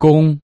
Cung.